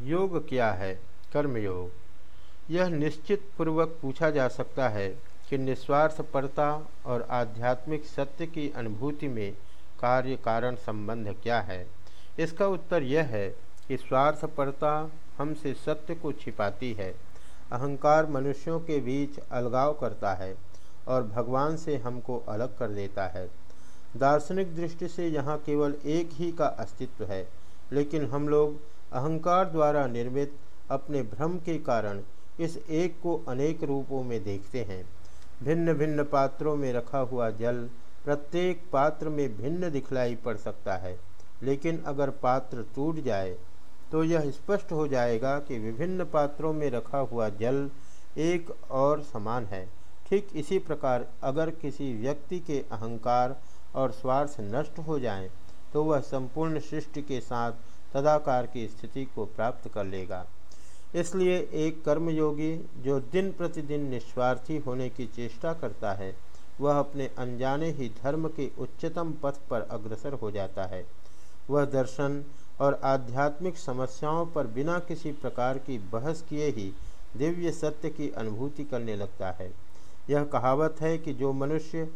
योग क्या है? कर्मयोग। यह निश्चित पूर्वक पूछा जा सकता है कि निस्वार्थपरता और आध्यात्मिक सत्य की अनुभूति में कार्य कारण संबंध क्या है? इसका उत्तर यह है कि स्वार्थपरता हमसे सत्य को छिपाती है, अहंकार मनुष्यों के बीच अलगाव करता है और भगवान से हमको अलग कर देता है। दार्शनिक दृष्टि से यहाँ केवल एक ही का अस्तित्व है, लेकिन हम लोग अहंकार द्वारा निर्मित अपने भ्रम के कारण इस एक को अनेक रूपों में देखते हैं। भिन्न भिन्न पात्रों में रखा हुआ जल प्रत्येक पात्र में भिन्न दिखलाई पड़ सकता है, लेकिन अगर पात्र टूट जाए तो यह स्पष्ट हो जाएगा कि विभिन्न पात्रों में रखा हुआ जल एक और समान है। ठीक इसी प्रकार अगर किसी व्यक्ति के अहंकार और स्वार्थ नष्ट हो जाए तो वह संपूर्ण सृष्टि के साथ तदाकार की स्थिति को प्राप्त कर लेगा। इसलिए एक कर्मयोगी जो दिन प्रतिदिन निस्वार्थी होने की चेष्टा करता है, वह अपने अनजाने ही धर्म के उच्चतम पथ पर अग्रसर हो जाता है। वह दर्शन और आध्यात्मिक समस्याओं पर बिना किसी प्रकार की बहस किए ही दिव्य सत्य की अनुभूति करने लगता है। यह कहावत है कि जो मनुष्य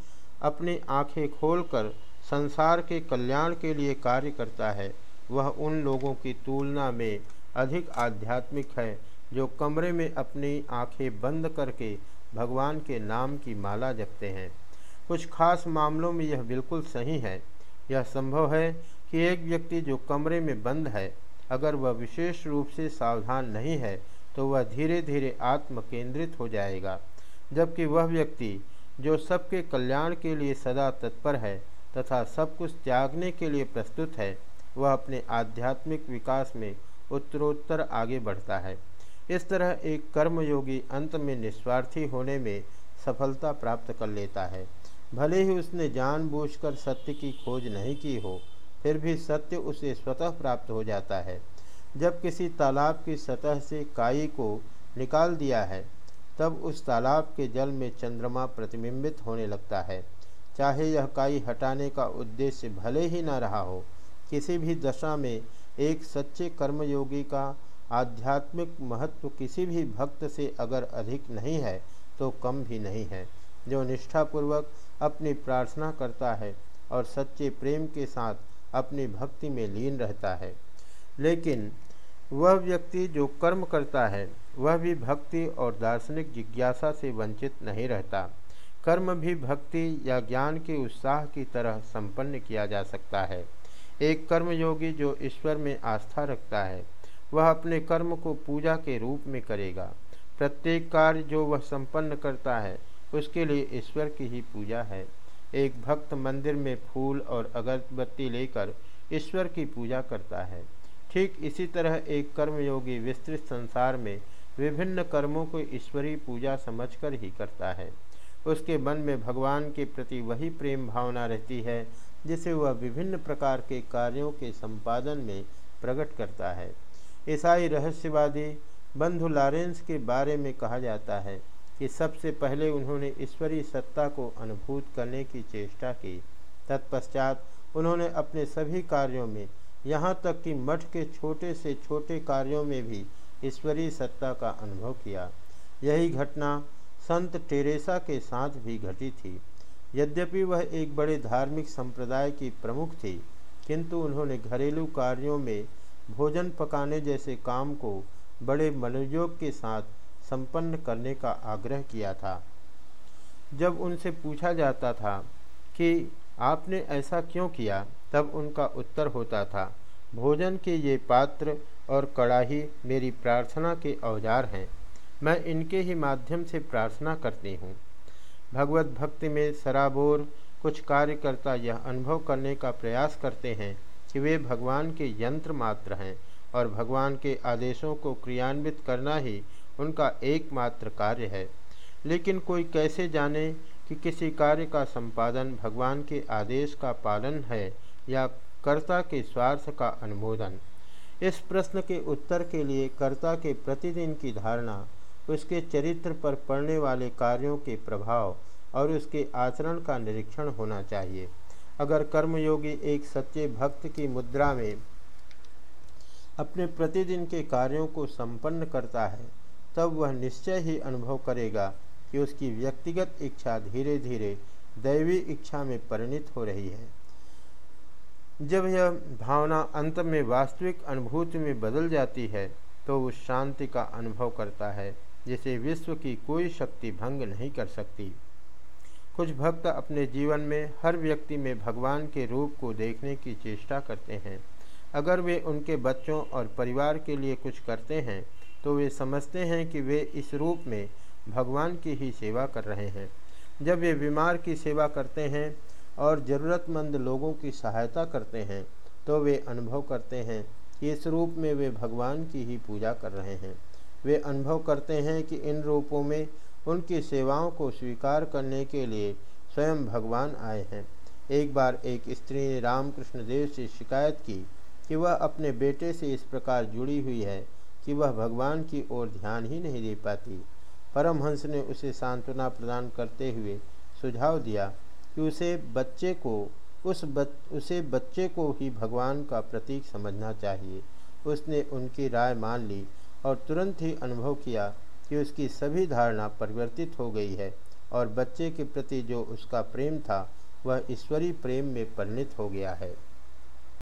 अपनी आँखें खोलकर संसार के कल्याण के लिए कार्य करता है वह उन लोगों की तुलना में अधिक आध्यात्मिक है, जो कमरे में अपनी आँखें बंद करके भगवान के नाम की माला जपते हैं। कुछ खास मामलों में यह बिल्कुल सही है। यह संभव है कि एक व्यक्ति जो कमरे में बंद है, अगर वह विशेष रूप से सावधान नहीं है तो वह धीरे धीरे आत्म केंद्रित हो जाएगा। जबकि वह व्यक्ति, जो सबके कल्याण के लिए सदा तत्पर है तथा सब कुछ त्यागने के लिए प्रस्तुत है वह अपने आध्यात्मिक विकास में उत्तरोत्तर आगे बढ़ता है। इस तरह एक कर्मयोगी अंत में निस्वार्थी होने में सफलता प्राप्त कर लेता है। भले ही उसने जानबूझकर सत्य की खोज नहीं की हो, फिर भी सत्य उसे स्वतः प्राप्त हो जाता है। जब किसी तालाब की सतह से काई को निकाल दिया है, तब उस तालाब के जल में चंद्रमा प्रतिबिंबित होने लगता है। चाहे यह काई हटाने का उद्देश्य भले ही न रहा हो किसी भी दशा में एक सच्चे कर्मयोगी का आध्यात्मिक महत्व किसी भी भक्त से अगर अधिक नहीं है तो कम भी नहीं है। जो निष्ठापूर्वक अपनी प्रार्थना करता है और सच्चे प्रेम के साथ अपनी भक्ति में लीन रहता है। लेकिन वह व्यक्ति जो कर्म करता है, वह भी भक्ति और दार्शनिक जिज्ञासा से वंचित नहीं रहता। कर्म भी भक्ति या ज्ञान के उत्साह की तरह संपन्न किया जा सकता है। एक कर्मयोगी जो ईश्वर में आस्था रखता है, वह अपने कर्म को पूजा के रूप में करेगा। प्रत्येक कार्य जो वह संपन्न करता है, उसके लिए ईश्वर की ही पूजा है। एक भक्त मंदिर में फूल और अगरबत्ती लेकर ईश्वर की पूजा करता है। ठीक इसी तरह एक कर्मयोगी विस्तृत संसार में विभिन्न कर्मों को ईश्वरीय पूजा समझकर ही करता है। उसके मन में भगवान के प्रति वही प्रेम भावना रहती है जिसे वह विभिन्न प्रकार के कार्यों के संपादन में प्रकट करता है। ईसाई रहस्यवादी बंधु लारेंस के बारे में कहा जाता है कि सबसे पहले उन्होंने ईश्वरीय सत्ता को अनुभूत करने की चेष्टा की। तत्पश्चात उन्होंने अपने सभी कार्यों में, यहाँ तक कि मठ के छोटे से छोटे कार्यों में भी ईश्वरीय सत्ता का अनुभव किया। यही घटना संत टेरेसा के साथ भी घटी थी। यद्यपि वह एक बड़े धार्मिक संप्रदाय की प्रमुख थी, किंतु उन्होंने घरेलू कार्यों में भोजन पकाने जैसे काम को बड़े मनोयोग के साथ संपन्न करने का आग्रह किया था। जब उनसे पूछा जाता था कि, आपने ऐसा क्यों किया? तब उनका उत्तर होता था, भोजन के ये पात्र और कड़ाही मेरी प्रार्थना के औज़ार हैं। मैं इनके ही माध्यम से प्रार्थना करती हूँ। भगवत भक्ति में सराबोर कुछ कार्यकर्ता यह अनुभव करने का प्रयास करते हैं कि वे भगवान के यंत्र मात्र हैं और भगवान के आदेशों को क्रियान्वित करना ही उनका एकमात्र कार्य है। लेकिन कोई कैसे जाने कि किसी कार्य का संपादन भगवान के आदेश का पालन है या कर्ता के स्वार्थ का अनुमोदन? इस प्रश्न के उत्तर के लिए कर्ता के प्रतिदिन की धारणा उसके चरित्र पर पड़ने वाले कार्यों के प्रभाव और उसके आचरण का निरीक्षण होना चाहिए। अगर कर्मयोगी एक सच्चे भक्त की मुद्रा में अपने प्रतिदिन के कार्यों को संपन्न करता है, तब वह निश्चय ही अनुभव करेगा कि उसकी व्यक्तिगत इच्छा धीरे धीरे दैवी इच्छा में परिणित हो रही है। जब यह भावना अंत में वास्तविक अनुभूति में बदल जाती है तो उस शांति का अनुभव करता है। जिसे विश्व की कोई शक्ति भंग नहीं कर सकती। कुछ भक्त अपने जीवन में हर व्यक्ति में भगवान के रूप को देखने की चेष्टा करते हैं। अगर वे उनके बच्चों और परिवार के लिए कुछ करते हैं तो वे समझते हैं कि वे इस रूप में भगवान की ही सेवा कर रहे हैं। जब वे बीमार की सेवा करते हैं और ज़रूरतमंद लोगों की सहायता करते हैं तो वे अनुभव करते हैं कि इस रूप में वे भगवान की ही पूजा कर रहे हैं। वे अनुभव करते हैं कि इन रूपों में उनकी सेवाओं को स्वीकार करने के लिए स्वयं भगवान आए हैं। एक बार एक स्त्री ने रामकृष्ण देव से शिकायत की कि वह अपने बेटे से इस प्रकार जुड़ी हुई है कि वह भगवान की ओर ध्यान ही नहीं दे पाती। परमहंस ने उसे सांत्वना प्रदान करते हुए सुझाव दिया कि उसे बच्चे को उस बच, उसे बच्चे को ही भगवान का प्रतीक समझना चाहिए। उसने उनकी राय मान ली और तुरंत ही अनुभव किया कि उसकी सभी धारणा परिवर्तित हो गई है और बच्चे के प्रति जो उसका प्रेम था, वह ईश्वरीय प्रेम में परिणित हो गया है।